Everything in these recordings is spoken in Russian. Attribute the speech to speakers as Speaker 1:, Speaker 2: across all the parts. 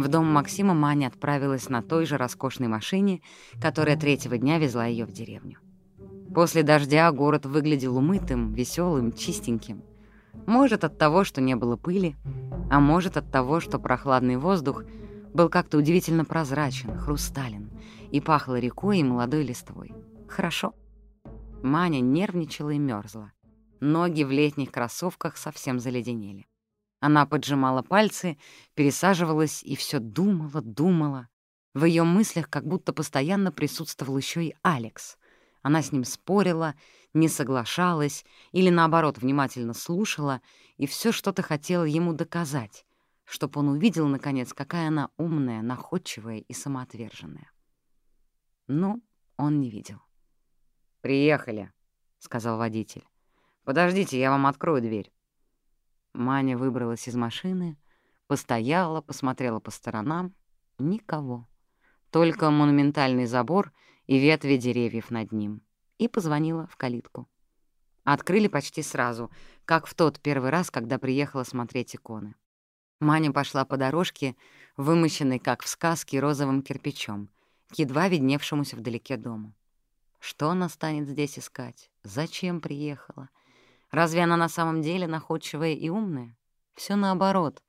Speaker 1: В дом Максима Маня отправилась на той же роскошной машине, которая третьего дня везла ее в деревню. После дождя город выглядел умытым, веселым, чистеньким. Может, от того, что не было пыли, а может, от того, что прохладный воздух был как-то удивительно прозрачен, хрустален, и пахло рекой и молодой листвой. Хорошо. Маня нервничала и мерзла. Ноги в летних кроссовках совсем заледенели. Она поджимала пальцы, пересаживалась и все думала, думала. В ее мыслях как будто постоянно присутствовал еще и Алекс. Она с ним спорила, не соглашалась или, наоборот, внимательно слушала и все что-то хотела ему доказать, чтобы он увидел, наконец, какая она умная, находчивая и самоотверженная. Но он не видел. «Приехали», — сказал водитель. «Подождите, я вам открою дверь». Маня выбралась из машины, постояла, посмотрела по сторонам. Никого. Только монументальный забор и ветви деревьев над ним. И позвонила в калитку. Открыли почти сразу, как в тот первый раз, когда приехала смотреть иконы. Маня пошла по дорожке, вымощенной, как в сказке, розовым кирпичом, едва видневшемуся вдалеке дому. Что она станет здесь искать? Зачем приехала? Разве она на самом деле находчивая и умная? Все наоборот.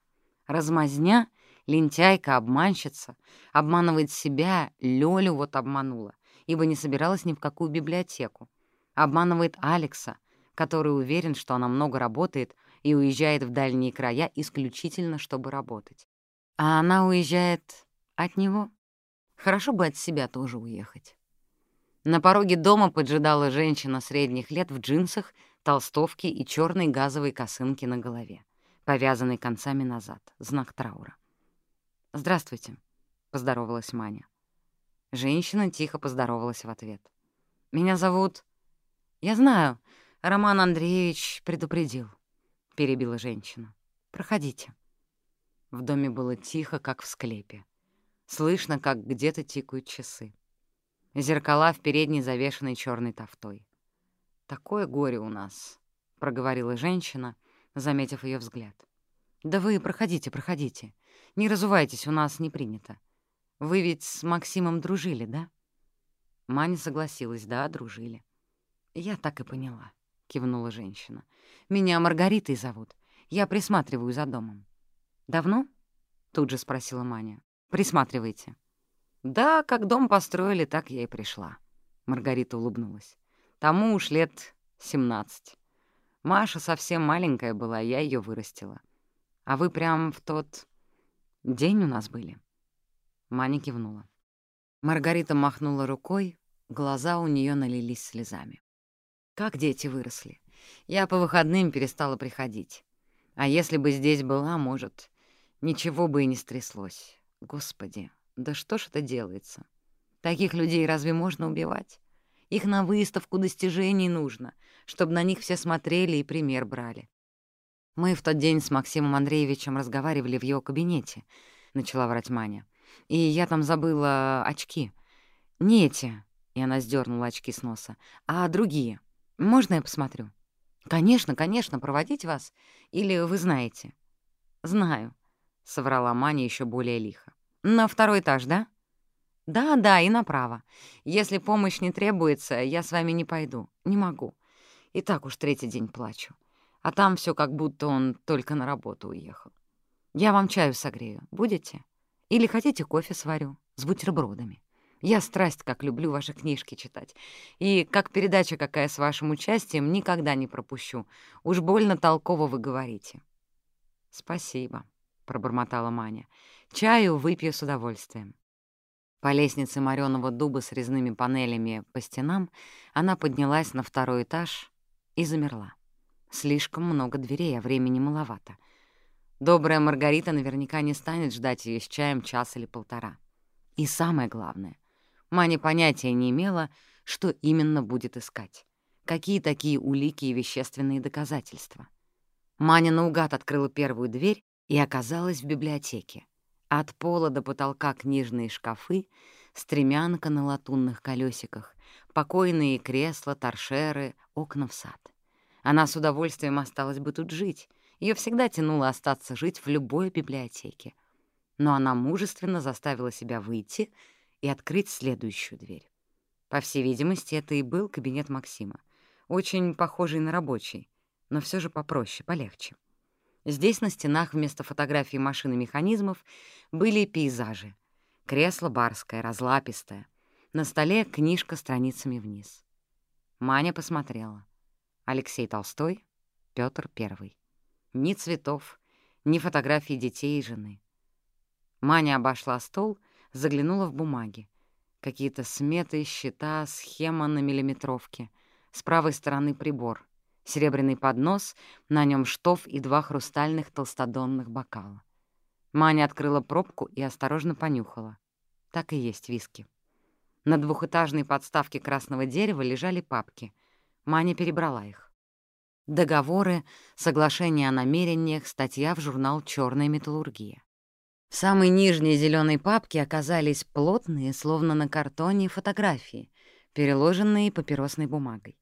Speaker 1: Размазня, лентяйка, обманщица, обманывает себя, Лёлю вот обманула, ибо не собиралась ни в какую библиотеку. Обманывает Алекса, который уверен, что она много работает и уезжает в дальние края исключительно, чтобы работать. А она уезжает от него. Хорошо бы от себя тоже уехать. На пороге дома поджидала женщина средних лет в джинсах толстовки и черной газовой косынки на голове, повязанной концами назад, знак траура. «Здравствуйте», — поздоровалась Маня. Женщина тихо поздоровалась в ответ. «Меня зовут...» «Я знаю, Роман Андреевич предупредил», — перебила женщина. «Проходите». В доме было тихо, как в склепе. Слышно, как где-то тикают часы. Зеркала в передней завешенной черной тофтой. «Такое горе у нас», — проговорила женщина, заметив ее взгляд. «Да вы проходите, проходите. Не разувайтесь, у нас не принято. Вы ведь с Максимом дружили, да?» Маня согласилась, да, дружили. «Я так и поняла», — кивнула женщина. «Меня Маргаритой зовут. Я присматриваю за домом». «Давно?» — тут же спросила Маня. «Присматривайте». «Да, как дом построили, так я и пришла», — Маргарита улыбнулась. Тому уж лет семнадцать. Маша совсем маленькая была, я ее вырастила. А вы прям в тот день у нас были?» Маня кивнула. Маргарита махнула рукой, глаза у нее налились слезами. «Как дети выросли. Я по выходным перестала приходить. А если бы здесь была, может, ничего бы и не стряслось. Господи, да что ж это делается? Таких людей разве можно убивать? Их на выставку достижений нужно, чтобы на них все смотрели и пример брали. Мы в тот день с Максимом Андреевичем разговаривали в его кабинете, — начала врать Маня. И я там забыла очки. Не эти, — и она сдернула очки с носа, — а другие. Можно я посмотрю? Конечно, конечно, проводить вас. Или вы знаете? Знаю, — соврала Маня еще более лихо. На второй этаж, да? «Да-да, и направо. Если помощь не требуется, я с вами не пойду. Не могу. И так уж третий день плачу. А там все как будто он только на работу уехал. Я вам чаю согрею. Будете? Или хотите кофе сварю с бутербродами? Я страсть как люблю ваши книжки читать. И как передача какая с вашим участием никогда не пропущу. Уж больно толково вы говорите». «Спасибо», — пробормотала Маня. «Чаю выпью с удовольствием». По лестнице морёного дуба с резными панелями по стенам она поднялась на второй этаж и замерла. Слишком много дверей, а времени маловато. Добрая Маргарита наверняка не станет ждать ее с чаем час или полтора. И самое главное, Маня понятия не имела, что именно будет искать. Какие такие улики и вещественные доказательства. Маня наугад открыла первую дверь и оказалась в библиотеке. От пола до потолка книжные шкафы, стремянка на латунных колесиках, покойные кресла, торшеры, окна в сад. Она с удовольствием осталась бы тут жить. Ее всегда тянуло остаться жить в любой библиотеке. Но она мужественно заставила себя выйти и открыть следующую дверь. По всей видимости, это и был кабинет Максима. Очень похожий на рабочий, но все же попроще, полегче. Здесь на стенах вместо фотографий машин и механизмов были пейзажи. Кресло барское, разлапистое. На столе книжка страницами вниз. Маня посмотрела. Алексей Толстой, Петр I. Ни цветов, ни фотографий детей и жены. Маня обошла стол, заглянула в бумаги. Какие-то сметы, счета, схема на миллиметровке. С правой стороны прибор. Серебряный поднос, на нем штоф и два хрустальных толстодонных бокала. Маня открыла пробку и осторожно понюхала. Так и есть виски. На двухэтажной подставке красного дерева лежали папки. Маня перебрала их. Договоры, соглашения о намерениях, статья в журнал «Чёрная металлургия». В самой нижней зеленой папке оказались плотные, словно на картоне, фотографии, переложенные папиросной бумагой.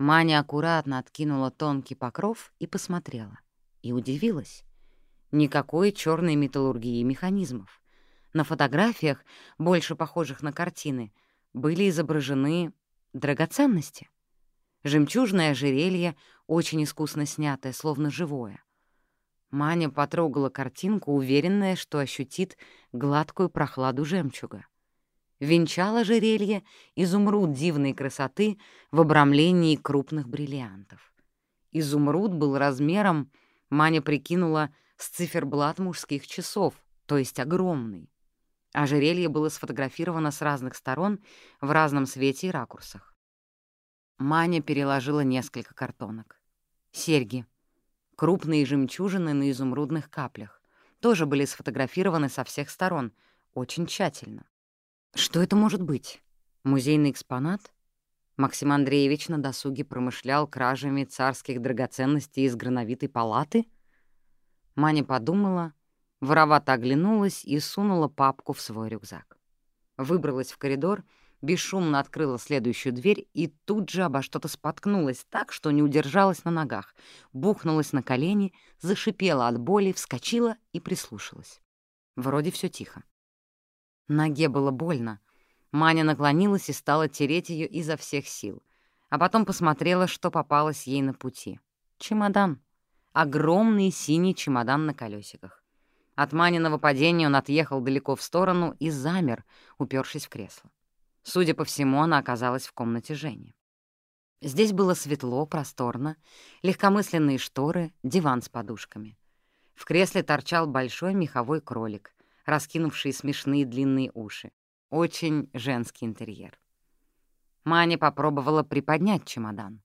Speaker 1: Маня аккуратно откинула тонкий покров и посмотрела. И удивилась. Никакой черной металлургии механизмов. На фотографиях, больше похожих на картины, были изображены драгоценности. Жемчужное ожерелье, очень искусно снятое, словно живое. Маня потрогала картинку, уверенная, что ощутит гладкую прохладу жемчуга венчало ожерелье изумруд дивной красоты в обрамлении крупных бриллиантов. Изумруд был размером, Маня прикинула, с циферблат мужских часов, то есть огромный. Ожерелье было сфотографировано с разных сторон, в разном свете и ракурсах. Маня переложила несколько картонок. Серьги. Крупные жемчужины на изумрудных каплях. Тоже были сфотографированы со всех сторон, очень тщательно. Что это может быть? Музейный экспонат? Максим Андреевич на досуге промышлял кражами царских драгоценностей из грановитой палаты? Маня подумала, воровато оглянулась и сунула папку в свой рюкзак. Выбралась в коридор, бесшумно открыла следующую дверь и тут же обо что-то споткнулась так, что не удержалась на ногах, бухнулась на колени, зашипела от боли, вскочила и прислушалась. Вроде все тихо. Ноге было больно. Маня наклонилась и стала тереть ее изо всех сил. А потом посмотрела, что попалось ей на пути. Чемодан. Огромный синий чемодан на колесиках. От Маниного падения он отъехал далеко в сторону и замер, упершись в кресло. Судя по всему, она оказалась в комнате Жени. Здесь было светло, просторно, легкомысленные шторы, диван с подушками. В кресле торчал большой меховой кролик, раскинувшие смешные длинные уши. Очень женский интерьер. Маня попробовала приподнять чемодан.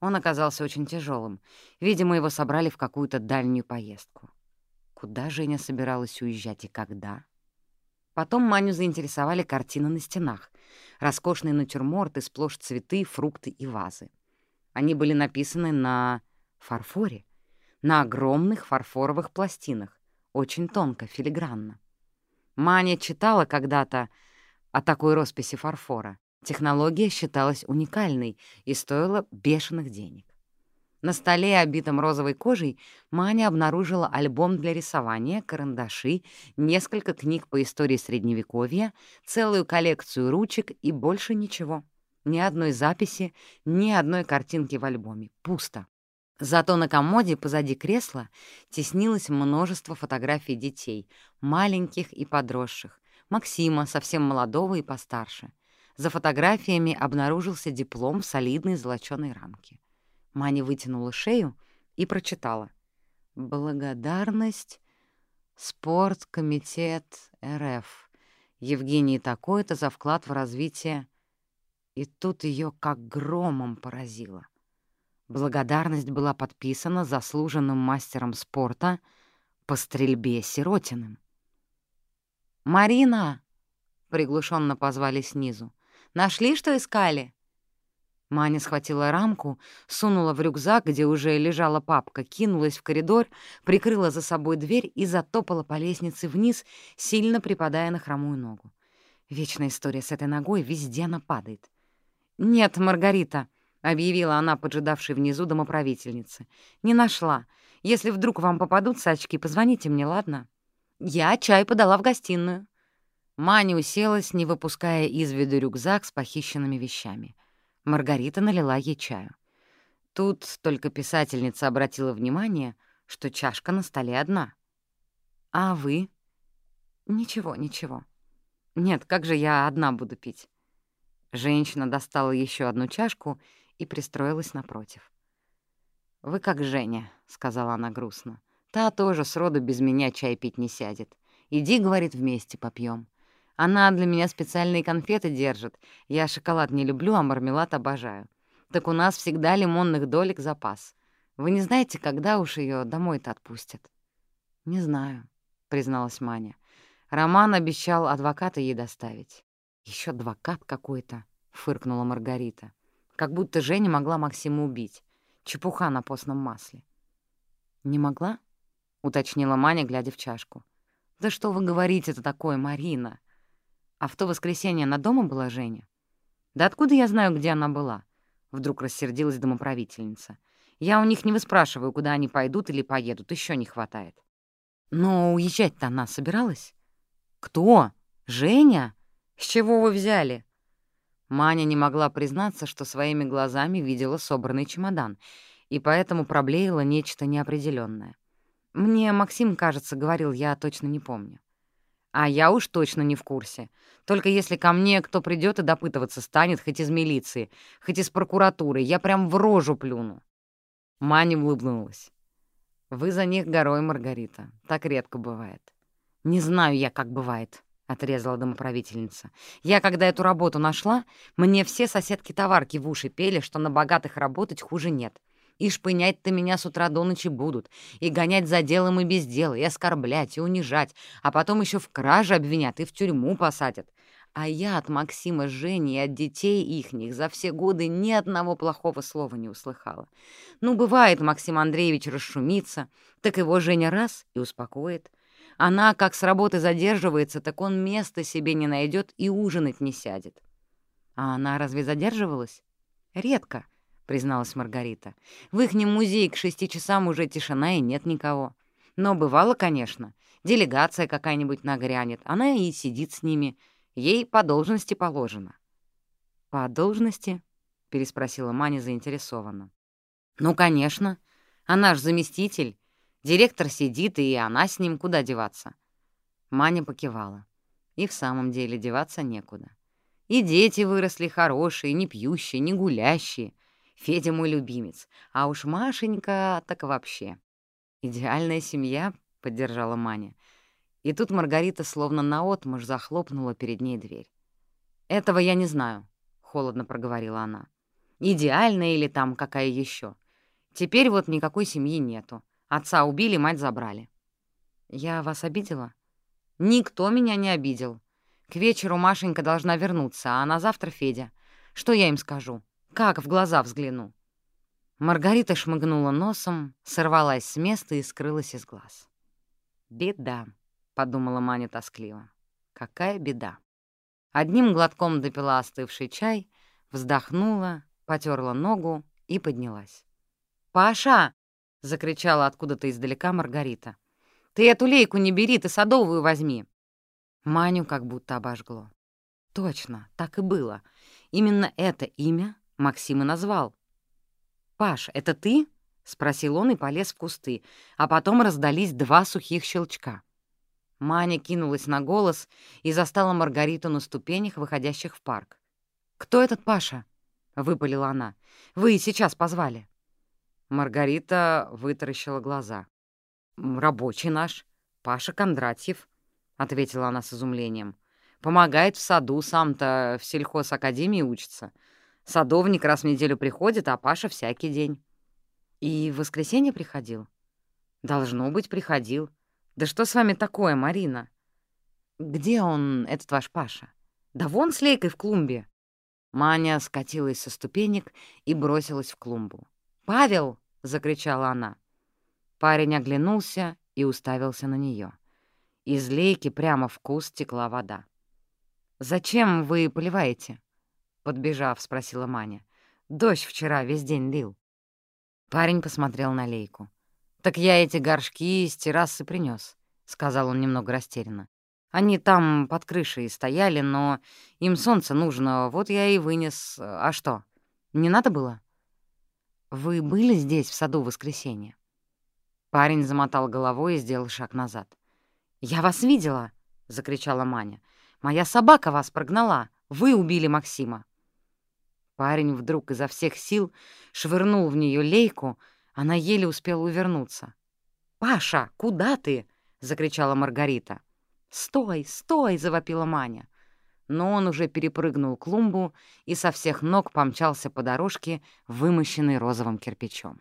Speaker 1: Он оказался очень тяжелым. Видимо, его собрали в какую-то дальнюю поездку. Куда Женя собиралась уезжать и когда? Потом Маню заинтересовали картины на стенах. Роскошные натюрморты, сплошь цветы, фрукты и вазы. Они были написаны на фарфоре, на огромных фарфоровых пластинах, очень тонко, филигранно. Маня читала когда-то о такой росписи фарфора. Технология считалась уникальной и стоила бешеных денег. На столе, обитом розовой кожей, Маня обнаружила альбом для рисования, карандаши, несколько книг по истории Средневековья, целую коллекцию ручек и больше ничего. Ни одной записи, ни одной картинки в альбоме. Пусто. Зато на комоде позади кресла теснилось множество фотографий детей, маленьких и подросших, Максима, совсем молодого и постарше. За фотографиями обнаружился диплом в солидной золочёной рамке. Маня вытянула шею и прочитала. «Благодарность Спорткомитет РФ. Евгений такой-то за вклад в развитие...» И тут ее как громом поразило — Благодарность была подписана заслуженным мастером спорта по стрельбе Сиротиным. «Марина!» — приглушенно позвали снизу. «Нашли, что искали?» Маня схватила рамку, сунула в рюкзак, где уже лежала папка, кинулась в коридор, прикрыла за собой дверь и затопала по лестнице вниз, сильно припадая на хромую ногу. Вечная история с этой ногой, везде она падает. «Нет, Маргарита», — объявила она, поджидавшей внизу домоправительницы. «Не нашла. Если вдруг вам попадутся очки, позвоните мне, ладно?» «Я чай подала в гостиную». Маня уселась, не выпуская из виду рюкзак с похищенными вещами. Маргарита налила ей чаю. Тут только писательница обратила внимание, что чашка на столе одна. «А вы?» «Ничего, ничего. Нет, как же я одна буду пить?» Женщина достала еще одну чашку и пристроилась напротив. «Вы как Женя», — сказала она грустно. «Та тоже сроду без меня чай пить не сядет. Иди, — говорит, — вместе попьем. Она для меня специальные конфеты держит. Я шоколад не люблю, а мармелад обожаю так у нас всегда лимонных долек запас. Вы не знаете, когда уж ее домой-то отпустят?» «Не знаю», — призналась Маня. Роман обещал адвоката ей доставить. Еще адвокат какой-то», — фыркнула Маргарита. «Как будто Женя могла Максима убить. Чепуха на постном масле». «Не могла?» — уточнила Маня, глядя в чашку. «Да что вы говорите-то такое, Марина?» «А в то воскресенье она дома была, Женя?» «Да откуда я знаю, где она была? — вдруг рассердилась домоправительница. «Я у них не выспрашиваю, куда они пойдут или поедут, еще не хватает». «Но уезжать-то она собиралась?» «Кто? Женя? С чего вы взяли?» Маня не могла признаться, что своими глазами видела собранный чемодан, и поэтому проблеяла нечто неопределенное. «Мне Максим, кажется, говорил, я точно не помню». А я уж точно не в курсе. Только если ко мне кто придет и допытываться станет, хоть из милиции, хоть из прокуратуры, я прям в рожу плюну. Маня улыбнулась. «Вы за них горой, Маргарита. Так редко бывает». «Не знаю я, как бывает», — отрезала домоправительница. «Я, когда эту работу нашла, мне все соседки-товарки в уши пели, что на богатых работать хуже нет. И шпынять-то меня с утра до ночи будут, и гонять за делом и без дела, и оскорблять, и унижать, а потом еще в краже обвинят и в тюрьму посадят. А я от Максима, Жени и от детей ихних за все годы ни одного плохого слова не услыхала. Ну, бывает, Максим Андреевич расшумится, так его Женя раз и успокоит. Она, как с работы задерживается, так он места себе не найдет и ужинать не сядет. А она разве задерживалась? Редко призналась Маргарита. «В ихнем музее к шести часам уже тишина и нет никого. Но бывало, конечно. Делегация какая-нибудь нагрянет, она и сидит с ними. Ей по должности положено». «По должности?» — переспросила Маня заинтересованно. «Ну, конечно. Она ж заместитель. Директор сидит, и она с ним куда деваться?» Маня покивала. И в самом деле деваться некуда. И дети выросли хорошие, не пьющие, не гулящие. Федя мой любимец, а уж Машенька так вообще. «Идеальная семья», — поддержала Маня. И тут Маргарита словно наотмашь захлопнула перед ней дверь. «Этого я не знаю», — холодно проговорила она. «Идеальная или там какая еще? Теперь вот никакой семьи нету. Отца убили, мать забрали». «Я вас обидела?» «Никто меня не обидел. К вечеру Машенька должна вернуться, а на завтра Федя. Что я им скажу? Как в глаза взгляну?» Маргарита шмыгнула носом, сорвалась с места и скрылась из глаз. «Беда», — подумала Маня тоскливо. «Какая беда!» Одним глотком допила остывший чай, вздохнула, потерла ногу и поднялась. «Паша!» — закричала откуда-то издалека Маргарита. «Ты эту лейку не бери, ты садовую возьми!» Маню как будто обожгло. Точно, так и было. Именно это имя Максим и назвал. «Паш, это ты?» — спросил он и полез в кусты, а потом раздались два сухих щелчка. Маня кинулась на голос и застала Маргариту на ступенях, выходящих в парк. «Кто этот Паша?» — выпалила она. «Вы сейчас позвали». Маргарита вытаращила глаза. «Рабочий наш, Паша Кондратьев», — ответила она с изумлением. «Помогает в саду, сам-то в сельхозакадемии учится. Садовник раз в неделю приходит, а Паша всякий день. И в воскресенье приходил? Должно быть, приходил. Да что с вами такое, Марина? Где он, этот ваш Паша? Да вон с лейкой в клумбе. Маня скатилась со ступенек и бросилась в клумбу. «Павел!» — закричала она. Парень оглянулся и уставился на нее. Из лейки прямо в куст текла вода. «Зачем вы поливаете?» — подбежав, спросила Маня. «Дождь вчера весь день лил». Парень посмотрел на Лейку. «Так я эти горшки из террасы принес, сказал он немного растерянно. «Они там под крышей стояли, но им солнце нужно, вот я и вынес. А что, не надо было?» «Вы были здесь в саду в воскресенье?» Парень замотал головой и сделал шаг назад. «Я вас видела!» — закричала Маня. «Моя собака вас прогнала! Вы убили Максима!» Парень вдруг изо всех сил швырнул в нее лейку, она еле успела увернуться. «Паша, куда ты?» — закричала Маргарита. «Стой, стой!» — завопила Маня. Но он уже перепрыгнул клумбу и со всех ног помчался по дорожке, вымощенной розовым кирпичом.